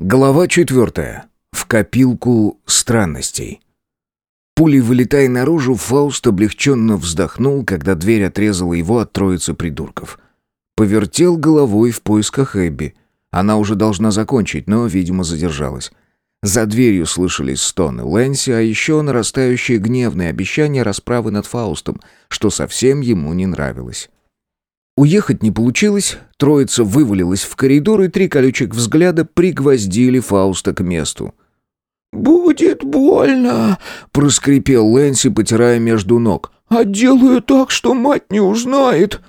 Глава четвертая. В копилку странностей. Пулей вылетая наружу, Фауст облегченно вздохнул, когда дверь отрезала его от троицы придурков. Повертел головой в поисках Эбби. Она уже должна закончить, но, видимо, задержалась. За дверью слышались стоны Лэнси, а еще нарастающие гневные обещания расправы над Фаустом, что совсем ему не нравилось. Уехать не получилось, троица вывалилась в коридор, и три колючек взгляда пригвоздили Фауста к месту. «Будет больно!» — проскрипел Лэнси, потирая между ног. «А делаю так, что мать не узнает!»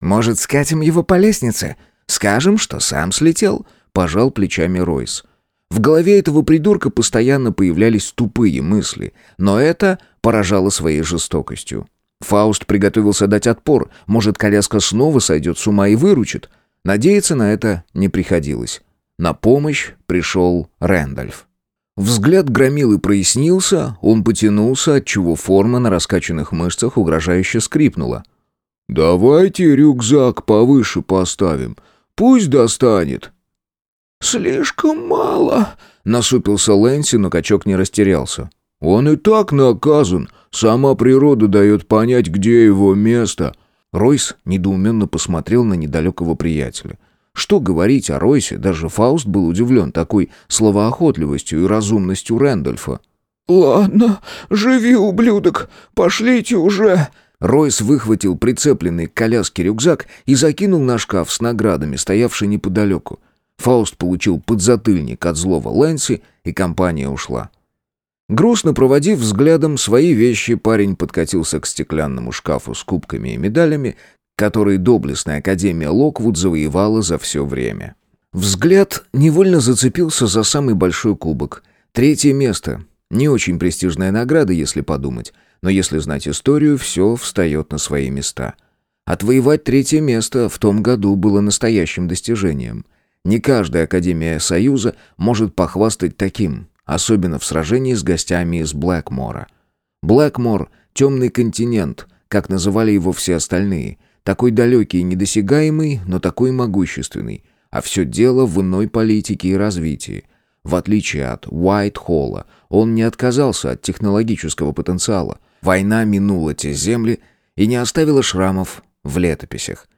«Может, скатим его по лестнице? Скажем, что сам слетел?» — пожал плечами Ройс. В голове этого придурка постоянно появлялись тупые мысли, но это поражало своей жестокостью. Фауст приготовился дать отпор. Может, коляска снова сойдет с ума и выручит. Надеяться на это не приходилось. На помощь пришел Рэндальф. Взгляд громилы прояснился, он потянулся, отчего форма на раскачанных мышцах угрожающе скрипнула. «Давайте рюкзак повыше поставим. Пусть достанет». «Слишком мало», — насупился Лэнси, но качок не растерялся. «Он и так наказан. Сама природа дает понять, где его место». Ройс недоуменно посмотрел на недалекого приятеля. Что говорить о Ройсе, даже Фауст был удивлен такой словоохотливостью и разумностью Рэндольфа. «Ладно, живи, ублюдок, пошлите уже!» Ройс выхватил прицепленный к коляске рюкзак и закинул на шкаф с наградами, стоявший неподалеку. Фауст получил подзатыльник от злого Лэнси, и компания ушла. Грустно проводив взглядом свои вещи, парень подкатился к стеклянному шкафу с кубками и медалями, которые доблестная Академия Локвуд завоевала за все время. Взгляд невольно зацепился за самый большой кубок. Третье место. Не очень престижная награда, если подумать, но если знать историю, все встает на свои места. Отвоевать третье место в том году было настоящим достижением. Не каждая Академия Союза может похвастать таким – особенно в сражении с гостями из Блэкмора. Блэкмор — темный континент, как называли его все остальные, такой далекий и недосягаемый, но такой могущественный, а все дело в иной политике и развитии. В отличие от Уайт-Холла, он не отказался от технологического потенциала. Война минула те земли и не оставила шрамов в летописях.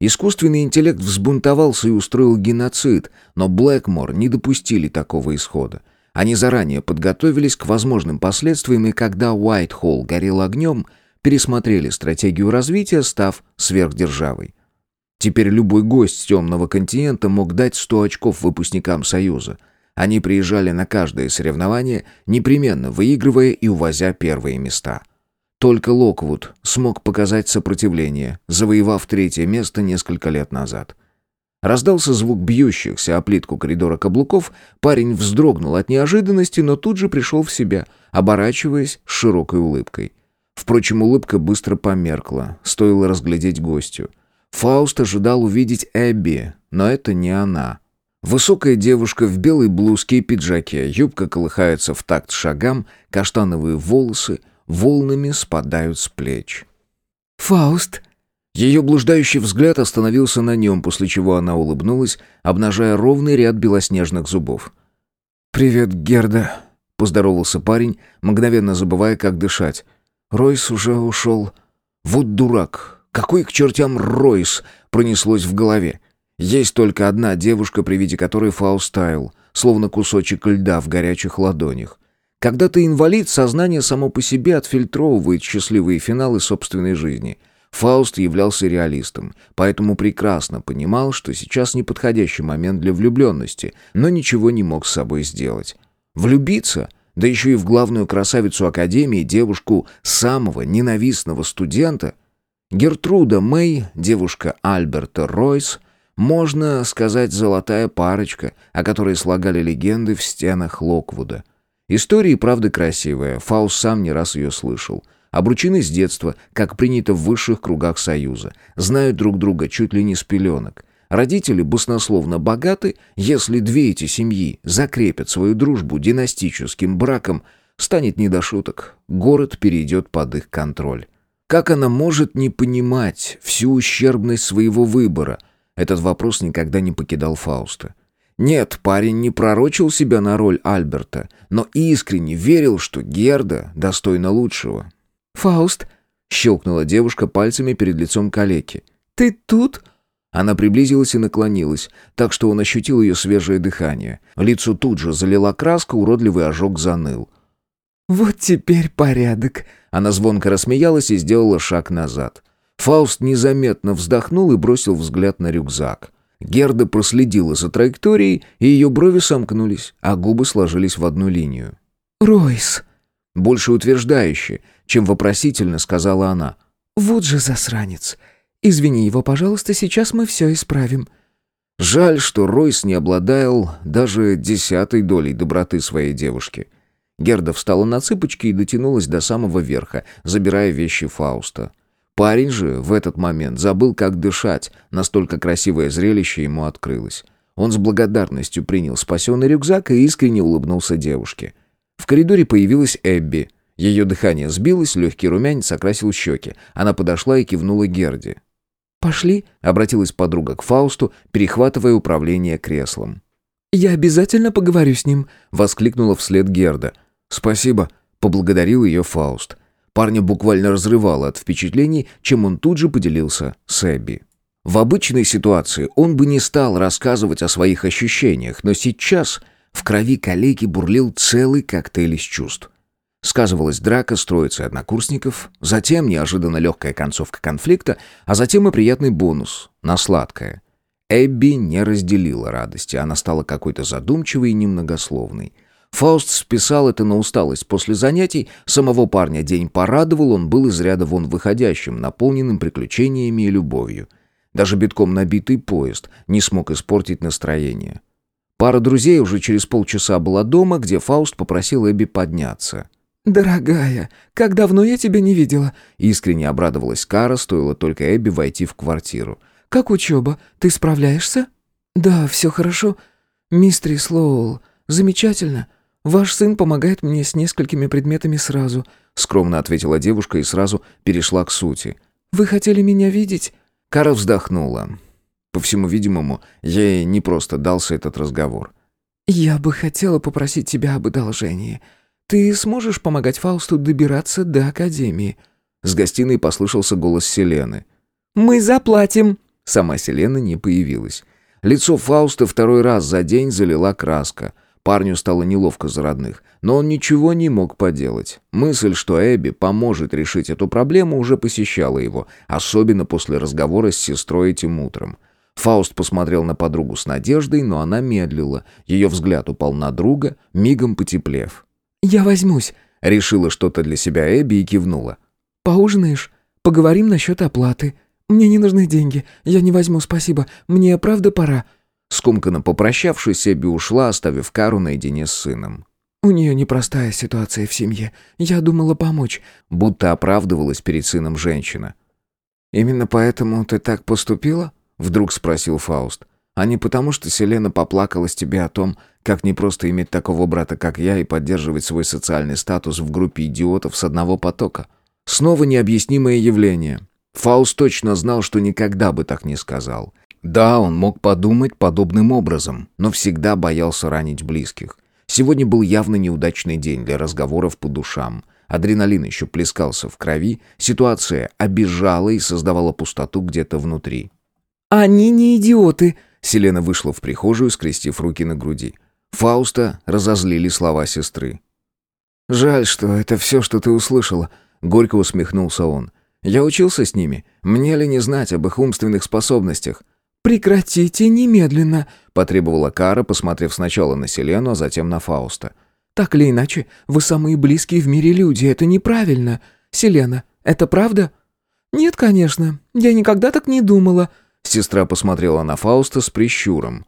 Искусственный интеллект взбунтовался и устроил геноцид, но Блэкмор не допустили такого исхода. Они заранее подготовились к возможным последствиям, и когда Уайт-Холл горел огнем, пересмотрели стратегию развития, став сверхдержавой. Теперь любой гость с темного континента мог дать 100 очков выпускникам Союза. Они приезжали на каждое соревнование, непременно выигрывая и увозя первые места. Только Локвуд смог показать сопротивление, завоевав третье место несколько лет назад. Раздался звук бьющихся о плитку коридора каблуков, парень вздрогнул от неожиданности, но тут же пришел в себя, оборачиваясь с широкой улыбкой. Впрочем, улыбка быстро померкла, стоило разглядеть гостю. Фауст ожидал увидеть Эбби, но это не она. Высокая девушка в белой блузке и пиджаке, юбка колыхается в такт шагам, каштановые волосы волнами спадают с плеч. «Фауст!» Ее блуждающий взгляд остановился на нем, после чего она улыбнулась, обнажая ровный ряд белоснежных зубов. «Привет, Герда», — поздоровался парень, мгновенно забывая, как дышать. «Ройс уже ушел». «Вот дурак! Какой к чертям Ройс?» — пронеслось в голове. Есть только одна девушка, при виде которой Фауст таял, словно кусочек льда в горячих ладонях. Когда ты инвалид, сознание само по себе отфильтровывает счастливые финалы собственной жизни — Фауст являлся реалистом, поэтому прекрасно понимал, что сейчас неподходящий момент для влюбленности, но ничего не мог с собой сделать. Влюбиться, да еще и в главную красавицу Академии, девушку самого ненавистного студента, Гертруда Мэй, девушка Альберта Ройс, можно сказать, золотая парочка, о которой слагали легенды в стенах Локвуда. История, правда, красивая, Фауст сам не раз ее слышал – Обручены с детства, как принято в высших кругах Союза. Знают друг друга чуть ли не с пеленок. Родители баснословно богаты, если две эти семьи закрепят свою дружбу династическим браком, станет не до шуток. Город перейдет под их контроль. Как она может не понимать всю ущербность своего выбора? Этот вопрос никогда не покидал Фауста. Нет, парень не пророчил себя на роль Альберта, но искренне верил, что Герда достойна лучшего. «Фауст», — щелкнула девушка пальцами перед лицом калеки. «Ты тут?» Она приблизилась и наклонилась, так что он ощутил ее свежее дыхание. Лицо тут же залила краска, уродливый ожог заныл. «Вот теперь порядок!» Она звонко рассмеялась и сделала шаг назад. Фауст незаметно вздохнул и бросил взгляд на рюкзак. Герда проследила за траекторией, и ее брови сомкнулись, а губы сложились в одну линию. «Ройс!» Больше утверждающе, чем вопросительно сказала она. «Вот же засранец! Извини его, пожалуйста, сейчас мы все исправим». Жаль, что Ройс не обладал даже десятой долей доброты своей девушки. Герда встала на цыпочки и дотянулась до самого верха, забирая вещи Фауста. Парень же в этот момент забыл, как дышать, настолько красивое зрелище ему открылось. Он с благодарностью принял спасенный рюкзак и искренне улыбнулся девушке. В коридоре появилась Эбби. Ее дыхание сбилось, легкий румянец окрасил щеки. Она подошла и кивнула Герде. «Пошли», — обратилась подруга к Фаусту, перехватывая управление креслом. «Я обязательно поговорю с ним», — воскликнула вслед Герда. «Спасибо», — поблагодарил ее Фауст. Парня буквально разрывало от впечатлений, чем он тут же поделился с Эбби. В обычной ситуации он бы не стал рассказывать о своих ощущениях, но сейчас в крови коллеги бурлил целый коктейль из чувств. Сказывалась драка с троицей однокурсников, затем неожиданно легкая концовка конфликта, а затем и приятный бонус на сладкое. Эбби не разделила радости, она стала какой-то задумчивой и немногословной. Фауст списал это на усталость после занятий, самого парня день порадовал, он был из ряда вон выходящим, наполненным приключениями и любовью. Даже битком набитый поезд не смог испортить настроение. Пара друзей уже через полчаса была дома, где Фауст попросил Эбби подняться. «Дорогая, как давно я тебя не видела!» Искренне обрадовалась Кара, стоило только Эбби войти в квартиру. «Как учеба? Ты справляешься?» «Да, все хорошо. Мистер Слоул, замечательно. Ваш сын помогает мне с несколькими предметами сразу», скромно ответила девушка и сразу перешла к сути. «Вы хотели меня видеть?» Кара вздохнула. По всему видимому, ей не просто дался этот разговор. «Я бы хотела попросить тебя об одолжении. Ты сможешь помогать Фаусту добираться до Академии?» С гостиной послышался голос Селены. «Мы заплатим!» Сама Селена не появилась. Лицо Фауста второй раз за день залила краска. Парню стало неловко за родных, но он ничего не мог поделать. Мысль, что Эбби поможет решить эту проблему, уже посещала его, особенно после разговора с сестрой этим утром. Фауст посмотрел на подругу с надеждой, но она медлила. Ее взгляд упал на друга, мигом потеплев. «Я возьмусь», — решила что-то для себя Эбби и кивнула. «Поужинаешь? Поговорим насчет оплаты. Мне не нужны деньги. Я не возьму, спасибо. Мне правда пора». Скомканно попрощавшись, Эбби ушла, оставив Кару наедине с сыном. «У нее непростая ситуация в семье. Я думала помочь», будто оправдывалась перед сыном женщина. «Именно поэтому ты так поступила?» — вдруг спросил Фауст. «А не потому, что Селена поплакалась тебе о том, как непросто иметь такого брата, как я, и поддерживать свой социальный статус в группе идиотов с одного потока?» Снова необъяснимое явление. Фауст точно знал, что никогда бы так не сказал. Да, он мог подумать подобным образом, но всегда боялся ранить близких. Сегодня был явно неудачный день для разговоров по душам. Адреналин еще плескался в крови, ситуация обижала и создавала пустоту где-то внутри. «Они не идиоты!» Селена вышла в прихожую, скрестив руки на груди. Фауста разозлили слова сестры. «Жаль, что это все, что ты услышала», — горько усмехнулся он. «Я учился с ними. Мне ли не знать об их умственных способностях? «Прекратите немедленно», — потребовала Кара, посмотрев сначала на Селену, а затем на Фауста. «Так или иначе, вы самые близкие в мире люди, это неправильно. Селена, это правда?» «Нет, конечно, я никогда так не думала». Сестра посмотрела на Фауста с прищуром.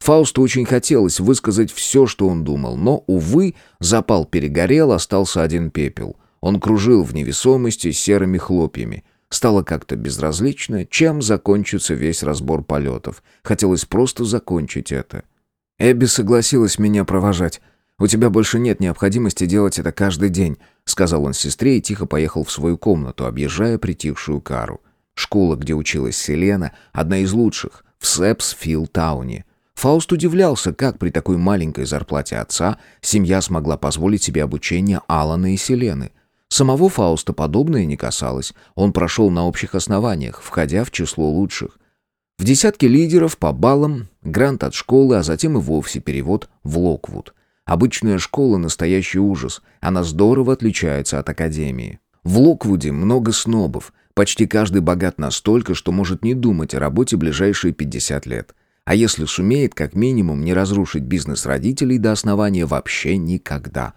Фаусту очень хотелось высказать все, что он думал, но, увы, запал перегорел, остался один пепел. Он кружил в невесомости серыми хлопьями — Стало как-то безразлично, чем закончится весь разбор полетов. Хотелось просто закончить это. «Эбби согласилась меня провожать. У тебя больше нет необходимости делать это каждый день», сказал он сестре и тихо поехал в свою комнату, объезжая притихшую кару. Школа, где училась Селена, одна из лучших, в Сэпсфилл-тауне. Фауст удивлялся, как при такой маленькой зарплате отца семья смогла позволить себе обучение Алана и Селены. Самого Фауста подобное не касалось. Он прошел на общих основаниях, входя в число лучших. В десятке лидеров по баллам, грант от школы, а затем и вовсе перевод в Локвуд. Обычная школа – настоящий ужас. Она здорово отличается от академии. В Локвуде много снобов. Почти каждый богат настолько, что может не думать о работе ближайшие 50 лет. А если сумеет, как минимум, не разрушить бизнес родителей до основания вообще никогда.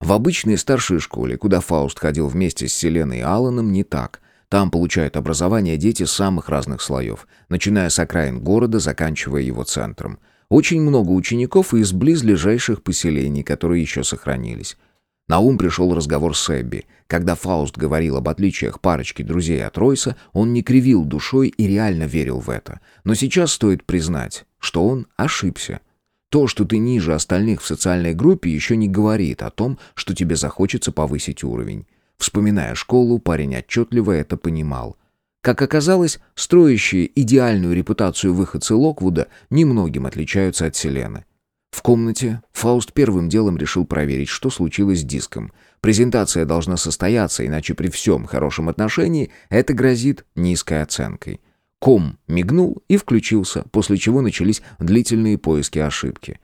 В обычной старшей школе, куда Фауст ходил вместе с Селеной и Алланом, не так. Там получают образование дети самых разных слоев, начиная с окраин города, заканчивая его центром – очень много учеников из близлежащих поселений, которые еще сохранились. На ум пришел разговор с Эбби. Когда Фауст говорил об отличиях парочки друзей от Ройса, он не кривил душой и реально верил в это. Но сейчас стоит признать, что он ошибся. То, что ты ниже остальных в социальной группе, еще не говорит о том, что тебе захочется повысить уровень. Вспоминая школу, парень отчетливо это понимал. Как оказалось, строящие идеальную репутацию выходцы Локвуда немногим отличаются от Селены. В комнате Фауст первым делом решил проверить, что случилось с диском. Презентация должна состояться, иначе при всем хорошем отношении это грозит низкой оценкой. Ком мигнул и включился, после чего начались длительные поиски ошибки.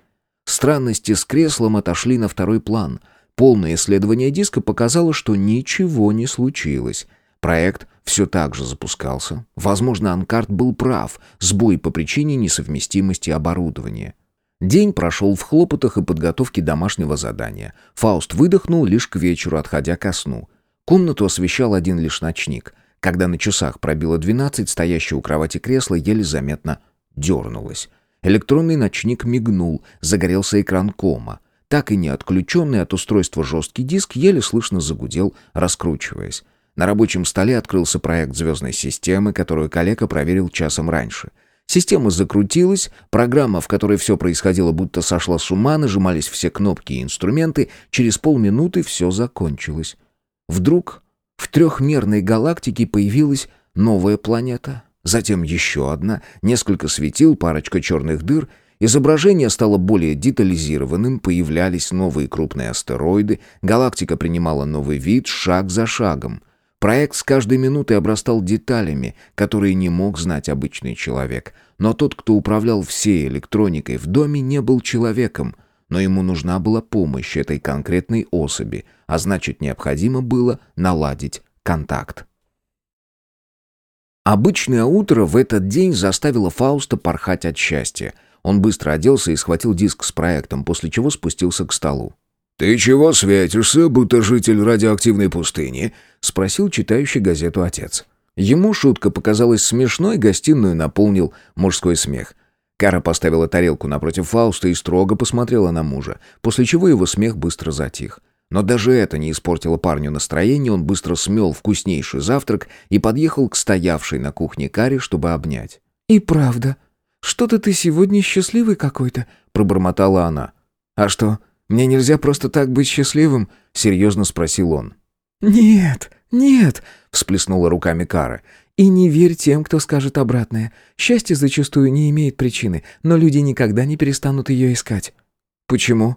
Странности с креслом отошли на второй план. Полное исследование диска показало, что ничего не случилось. Проект все так же запускался. Возможно, Анкарт был прав. Сбой по причине несовместимости оборудования. День прошел в хлопотах и подготовке домашнего задания. Фауст выдохнул лишь к вечеру, отходя ко сну. Комнату освещал один лишь ночник. Когда на часах пробило двенадцать, стоящее у кровати кресло еле заметно дернулось. Электронный ночник мигнул, загорелся экран кома. Так и не отключенный от устройства жесткий диск еле слышно загудел, раскручиваясь. На рабочем столе открылся проект звездной системы, которую коллега проверил часом раньше. Система закрутилась, программа, в которой все происходило, будто сошла с ума, нажимались все кнопки и инструменты, через полминуты все закончилось. Вдруг в трехмерной галактике появилась новая планета, затем еще одна, несколько светил, парочка черных дыр — Изображение стало более детализированным, появлялись новые крупные астероиды, галактика принимала новый вид шаг за шагом. Проект с каждой минутой обрастал деталями, которые не мог знать обычный человек. Но тот, кто управлял всей электроникой в доме, не был человеком, но ему нужна была помощь этой конкретной особи, а значит необходимо было наладить контакт. Обычное утро в этот день заставило Фауста порхать от счастья. Он быстро оделся и схватил диск с проектом, после чего спустился к столу. «Ты чего светишься, будто житель радиоактивной пустыни?» — спросил читающий газету отец. Ему шутка показалась смешной, гостиную наполнил мужской смех. Кара поставила тарелку напротив Фауста и строго посмотрела на мужа, после чего его смех быстро затих. Но даже это не испортило парню настроение, он быстро смел вкуснейший завтрак и подъехал к стоявшей на кухне Каре, чтобы обнять. «И правда, что-то ты сегодня счастливый какой-то», — пробормотала она. «А что, мне нельзя просто так быть счастливым?» — серьезно спросил он. «Нет, нет», — всплеснула руками Кара. «И не верь тем, кто скажет обратное. Счастье зачастую не имеет причины, но люди никогда не перестанут ее искать». «Почему?»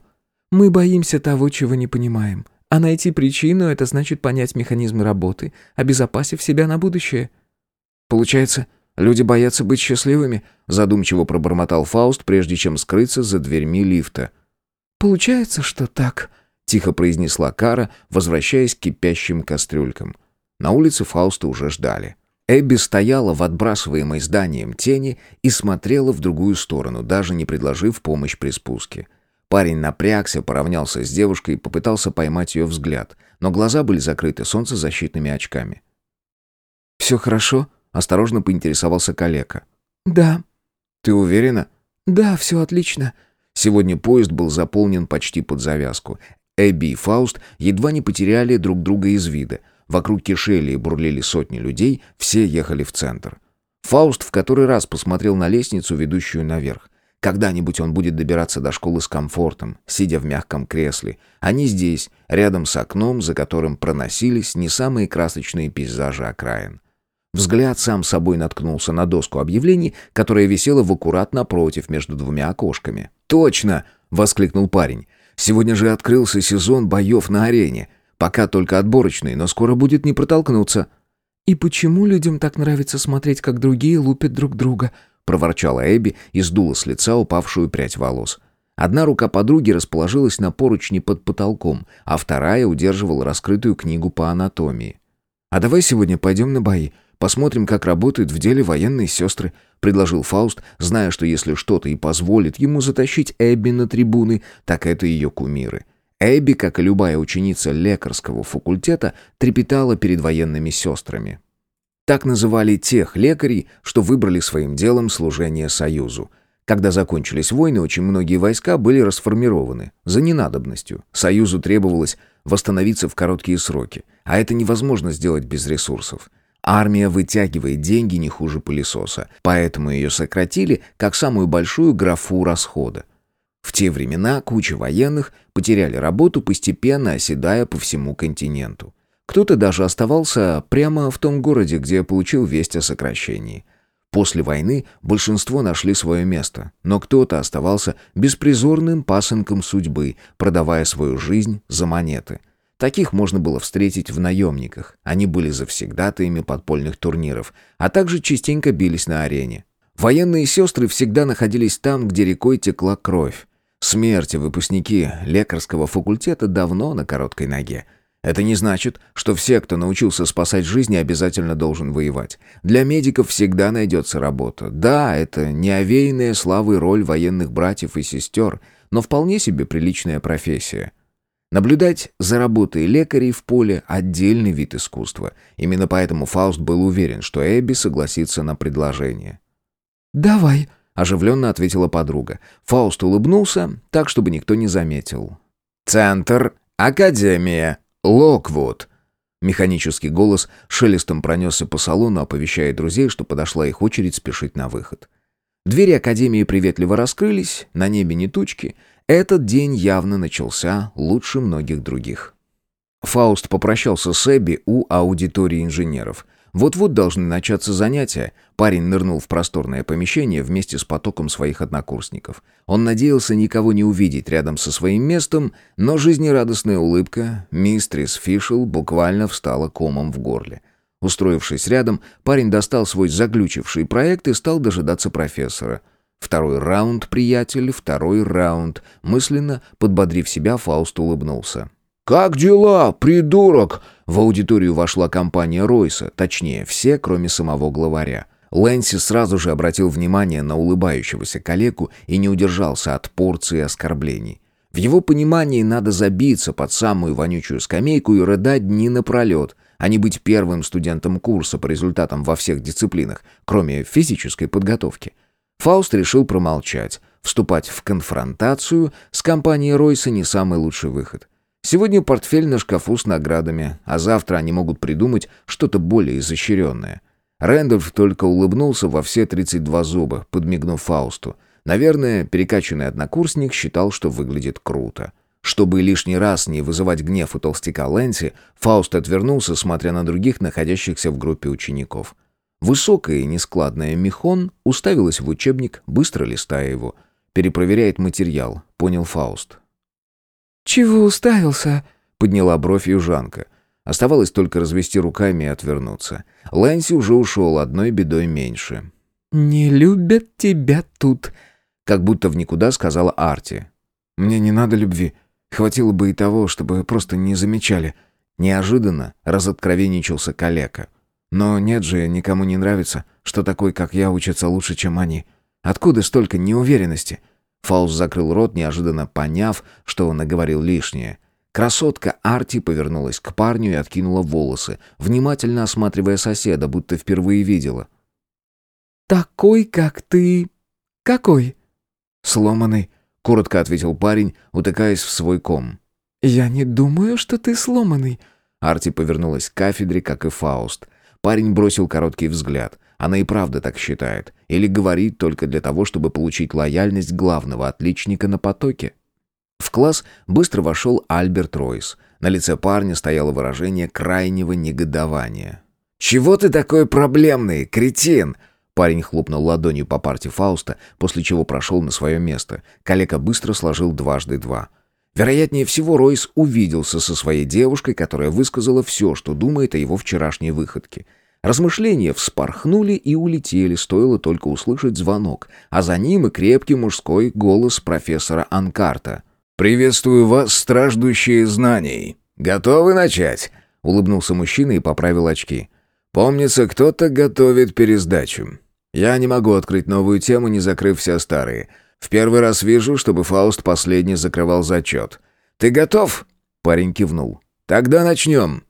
«Мы боимся того, чего не понимаем. А найти причину — это значит понять механизмы работы, обезопасив себя на будущее». «Получается, люди боятся быть счастливыми?» — задумчиво пробормотал Фауст, прежде чем скрыться за дверьми лифта. «Получается, что так», — тихо произнесла Кара, возвращаясь к кипящим кастрюлькам. На улице Фауста уже ждали. Эбби стояла в отбрасываемой зданием тени и смотрела в другую сторону, даже не предложив помощь при спуске. Парень напрягся, поравнялся с девушкой и попытался поймать ее взгляд, но глаза были закрыты солнцезащитными очками. «Все хорошо?» — осторожно поинтересовался калека. «Да». «Ты уверена?» «Да, все отлично», Сегодня поезд был заполнен почти под завязку. Эбби и Фауст едва не потеряли друг друга из вида. Вокруг кишели и бурлили сотни людей, все ехали в центр. Фауст в который раз посмотрел на лестницу, ведущую наверх. Когда-нибудь он будет добираться до школы с комфортом, сидя в мягком кресле, не здесь, рядом с окном, за которым проносились не самые красочные пейзажи окраин. Взгляд сам собой наткнулся на доску объявлений, которая висела в аккурат напротив между двумя окошками. «Точно!» — воскликнул парень. «Сегодня же открылся сезон боев на арене. Пока только отборочный, но скоро будет не протолкнуться». «И почему людям так нравится смотреть, как другие лупят друг друга?» — проворчала Эбби и сдула с лица упавшую прядь волос. Одна рука подруги расположилась на поручни под потолком, а вторая удерживала раскрытую книгу по анатомии. «А давай сегодня пойдем на бои, посмотрим, как работают в деле военные сестры», — предложил Фауст, зная, что если что-то и позволит ему затащить Эбби на трибуны, так это ее кумиры. Эбби, как и любая ученица лекарского факультета, трепетала перед военными сестрами. Так называли тех лекарей, что выбрали своим делом служение Союзу. Когда закончились войны, очень многие войска были расформированы за ненадобностью. Союзу требовалось восстановиться в короткие сроки, а это невозможно сделать без ресурсов. Армия вытягивает деньги не хуже пылесоса, поэтому ее сократили как самую большую графу расхода. В те времена куча военных потеряли работу, постепенно оседая по всему континенту. Кто-то даже оставался прямо в том городе, где получил весть о сокращении. После войны большинство нашли свое место, но кто-то оставался беспризорным пасынком судьбы, продавая свою жизнь за монеты. Таких можно было встретить в наемниках. Они были завсегдатаями подпольных турниров, а также частенько бились на арене. Военные сестры всегда находились там, где рекой текла кровь. Смерти выпускники лекарского факультета давно на короткой ноге. Это не значит, что все, кто научился спасать жизни, обязательно должен воевать. Для медиков всегда найдется работа. Да, это не овеянная славой роль военных братьев и сестер, но вполне себе приличная профессия. Наблюдать за работой лекарей в поле – отдельный вид искусства. Именно поэтому Фауст был уверен, что Эбби согласится на предложение. «Давай», — оживленно ответила подруга. Фауст улыбнулся, так, чтобы никто не заметил. «Центр, Академия, Локвуд». Механический голос шелестом пронесся по салону, оповещая друзей, что подошла их очередь спешить на выход. Двери Академии приветливо раскрылись, на небе не тучки. Этот день явно начался лучше многих других. Фауст попрощался с Эбби у аудитории инженеров — вот-вот должны начаться занятия. Парень нырнул в просторное помещение вместе с потоком своих однокурсников. Он надеялся никого не увидеть рядом со своим местом, но жизнерадостная улыбка мистрис Фишел буквально встала комом в горле. Устроившись рядом, парень достал свой заглючивший проект и стал дожидаться профессора. Второй раунд, приятель, второй раунд. Мысленно, подбодрив себя, Фауст улыбнулся. «Как дела, придурок?» В аудиторию вошла компания Ройса, точнее, все, кроме самого главаря. Лэнси сразу же обратил внимание на улыбающегося коллегу и не удержался от порции оскорблений. В его понимании надо забиться под самую вонючую скамейку и рыдать дни напролет, а не быть первым студентом курса по результатам во всех дисциплинах, кроме физической подготовки. Фауст решил промолчать. Вступать в конфронтацию с компанией Ройса не самый лучший выход. Сегодня портфель на шкафу с наградами, а завтра они могут придумать что-то более изощренное. Рэндольф только улыбнулся во все 32 зуба, подмигнув Фаусту. Наверное, перекачанный однокурсник считал, что выглядит круто. Чтобы лишний раз не вызывать гнев у толстяка Лэнси, Фауст отвернулся, смотря на других, находящихся в группе учеников. Высокая и нескладная Михон уставилась в учебник, быстро листая его. «Перепроверяет материал», — понял Фауст. «Чего уставился?» — подняла бровь южанка. Оставалось только развести руками и отвернуться. Лэнси уже ушел, одной бедой меньше. «Не любят тебя тут», — как будто в никуда сказала Арти. «Мне не надо любви. Хватило бы и того, чтобы просто не замечали». Неожиданно разоткровенничался калека. «Но нет же, никому не нравится, что такой, как я, учится лучше, чем они. Откуда столько неуверенности?» Фаус закрыл рот, неожиданно поняв, что он наговорил лишнее. Красотка Арти повернулась к парню и откинула волосы, внимательно осматривая соседа, будто впервые видела. «Такой, как ты... какой?» «Сломанный», — коротко ответил парень, утыкаясь в свой ком. «Я не думаю, что ты сломанный». Арти повернулась к кафедре, как и Фауст. Парень бросил короткий взгляд. Она и правда так считает. Или говорит только для того, чтобы получить лояльность главного отличника на потоке. В класс быстро вошел Альберт Ройс. На лице парня стояло выражение крайнего негодования. «Чего ты такой проблемный, кретин?» Парень хлопнул ладонью по парте Фауста, после чего прошел на свое место. Калека быстро сложил дважды два. Вероятнее всего, Ройс увиделся со своей девушкой, которая высказала все, что думает о его вчерашней выходке. Размышления вспорхнули и улетели, стоило только услышать звонок, а за ним и крепкий мужской голос профессора Анкарта. «Приветствую вас, страждущие знаний. Готовы начать?» — улыбнулся мужчина и поправил очки. «Помнится, кто-то готовит пересдачу. Я не могу открыть новую тему, не закрыв все старые. В первый раз вижу, чтобы Фауст последний закрывал зачет. Ты готов?» Парень кивнул. «Тогда начнем».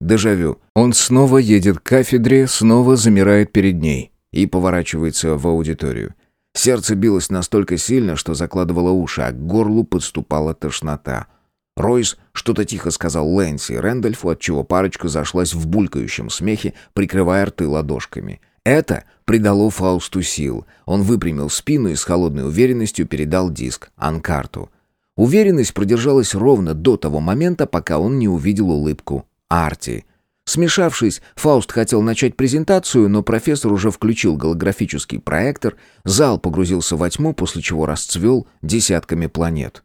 Дежавю. Он снова едет к кафедре, снова замирает перед ней и поворачивается в аудиторию. Сердце билось настолько сильно, что закладывало уши, а к горлу подступала тошнота. Ройс что-то тихо сказал Лэнси Рэндольфу, отчего парочка зашлась в булькающем смехе, прикрывая рты ладошками. Это придало Фаусту сил. Он выпрямил спину и с холодной уверенностью передал диск Анкарту. Уверенность продержалась ровно до того момента, пока он не увидел улыбку Арти. Смешавшись, Фауст хотел начать презентацию, но профессор уже включил голографический проектор, зал погрузился во тьму, после чего расцвел десятками планет.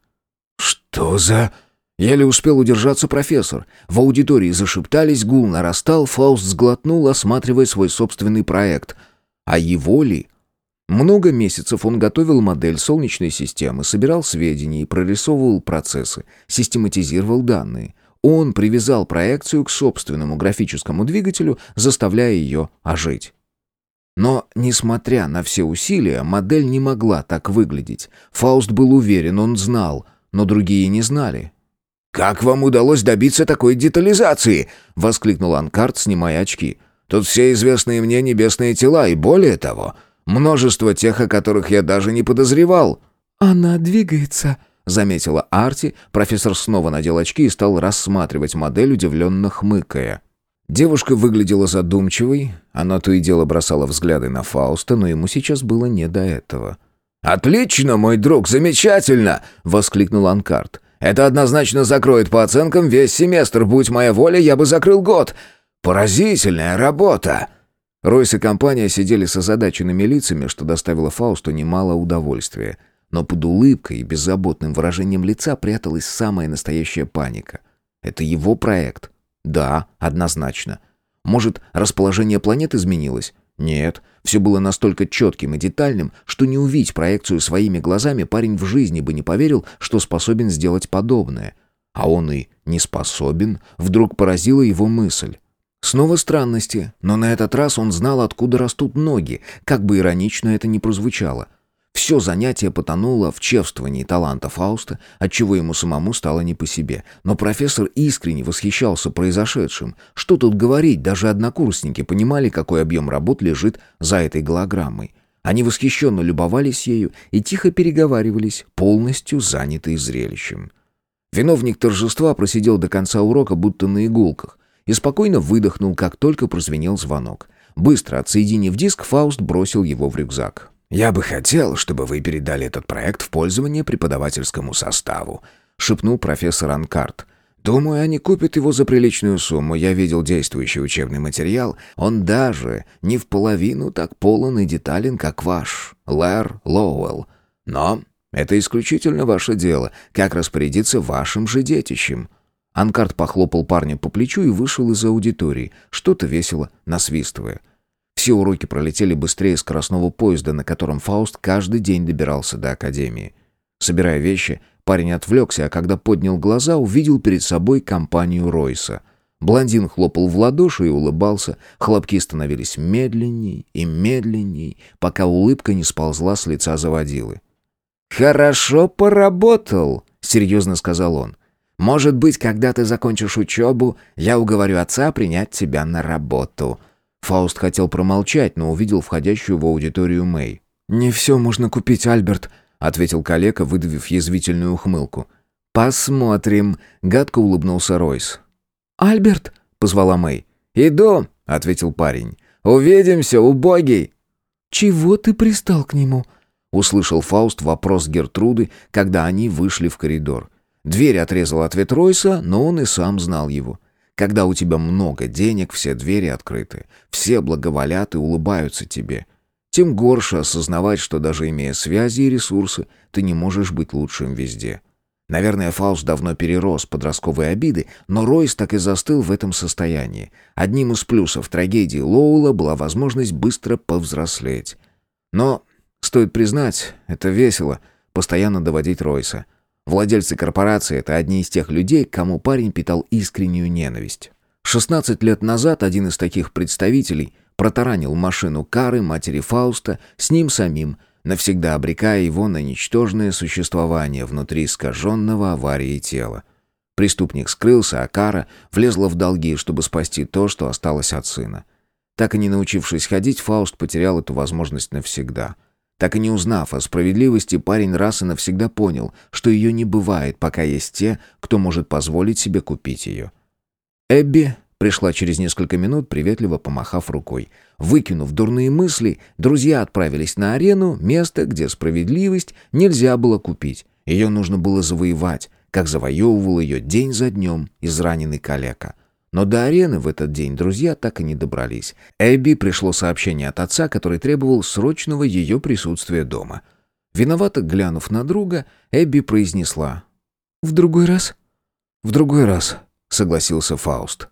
«Что за...» Еле успел удержаться профессор. В аудитории зашептались, гул нарастал, Фауст сглотнул, осматривая свой собственный проект. А его ли? Много месяцев он готовил модель Солнечной системы, собирал сведения и прорисовывал процессы, систематизировал данные. Он привязал проекцию к собственному графическому двигателю, заставляя ее ожить. Но, несмотря на все усилия, модель не могла так выглядеть. Фауст был уверен, он знал, но другие не знали. «Как вам удалось добиться такой детализации?» — воскликнул Анкарт, снимая очки. «Тут все известные мне небесные тела, и более того, множество тех, о которых я даже не подозревал». «Она двигается», — заметила Арти. Профессор снова надел очки и стал рассматривать модель, удивленно хмыкая. Девушка выглядела задумчивой, она то и дело бросала взгляды на Фауста, но ему сейчас было не до этого. «Отлично, мой друг, замечательно!» — воскликнул Анкарт. Это однозначно закроет по оценкам весь семестр. Будь моя воля, я бы закрыл год. Поразительная работа!» Ройс и компания сидели с озадаченными лицами, что доставило Фаусту немало удовольствия. Но под улыбкой и беззаботным выражением лица пряталась самая настоящая паника. Это его проект. Да, однозначно. Может, расположение планет изменилось? Нет, все было настолько четким и детальным, что не увидеть проекцию своими глазами парень в жизни бы не поверил, что способен сделать подобное. А он и не способен, вдруг поразила его мысль. Снова странности, но на этот раз он знал, откуда растут ноги, как бы иронично это ни прозвучало. Все занятие потонуло в чевствовании таланта Фауста, отчего ему самому стало не по себе. Но профессор искренне восхищался произошедшим. Что тут говорить, даже однокурсники понимали, какой объем работ лежит за этой голограммой. Они восхищенно любовались ею и тихо переговаривались, полностью занятые зрелищем. Виновник торжества просидел до конца урока, будто на иголках, и спокойно выдохнул, как только прозвенел звонок. Быстро отсоединив диск, Фауст бросил его в рюкзак. «Я бы хотел, чтобы вы передали этот проект в пользование преподавательскому составу», — шепнул профессор Анкарт. «Думаю, они купят его за приличную сумму. Я видел действующий учебный материал. Он даже не в половину так полон и детален, как ваш, Лэр Лоуэлл. Но это исключительно ваше дело, как распорядиться вашим же детищем». Анкарт похлопал парня по плечу и вышел из аудитории, что-то весело насвистывая. Все уроки пролетели быстрее скоростного поезда, на котором Фауст каждый день добирался до академии. Собирая вещи, парень отвлекся, а когда поднял глаза, увидел перед собой компанию Ройса. Блондин хлопал в ладоши и улыбался, хлопки становились медленней и медленней, пока улыбка не сползла с лица заводилы. «Хорошо поработал», — серьезно сказал он. «Может быть, когда ты закончишь учебу, я уговорю отца принять тебя на работу». Фауст хотел промолчать, но увидел входящую в аудиторию Мэй. «Не все можно купить, Альберт», — ответил калека, выдавив язвительную ухмылку. «Посмотрим», — гадко улыбнулся Ройс. «Альберт», — позвала Мэй. «Иду», — ответил парень. «Увидимся, убогий». «Чего ты пристал к нему?» — услышал Фауст вопрос Гертруды, когда они вышли в коридор. Дверь отрезал ответ Ройса, но он и сам знал его. Когда у тебя много денег, все двери открыты, все благоволят и улыбаются тебе. Тем горше осознавать, что даже имея связи и ресурсы, ты не можешь быть лучшим везде. Наверное, Фауст давно перерос подростковые обиды, но Ройс так и застыл в этом состоянии. Одним из плюсов трагедии Лоула была возможность быстро повзрослеть. Но, стоит признать, это весело, постоянно доводить Ройса. Владельцы корпорации — это одни из тех людей, к кому парень питал искреннюю ненависть. 16 лет назад один из таких представителей протаранил машину Кары, матери Фауста, с ним самим, навсегда обрекая его на ничтожное существование внутри искаженного аварии тела. Преступник скрылся, а Кара влезла в долги, чтобы спасти то, что осталось от сына. Так и не научившись ходить, Фауст потерял эту возможность навсегда — так и не узнав о справедливости, парень раз и навсегда понял, что ее не бывает, пока есть те, кто может позволить себе купить ее. Эбби пришла через несколько минут, приветливо помахав рукой. Выкинув дурные мысли, друзья отправились на арену, место, где справедливость нельзя было купить. Ее нужно было завоевать, как завоевывал ее день за днем израненный калека. Но до арены в этот день друзья так и не добрались. Эбби пришло сообщение от отца, который требовал срочного ее присутствия дома. Виновато глянув на друга, Эбби произнесла. «В другой раз?» «В другой раз», — согласился Фауст.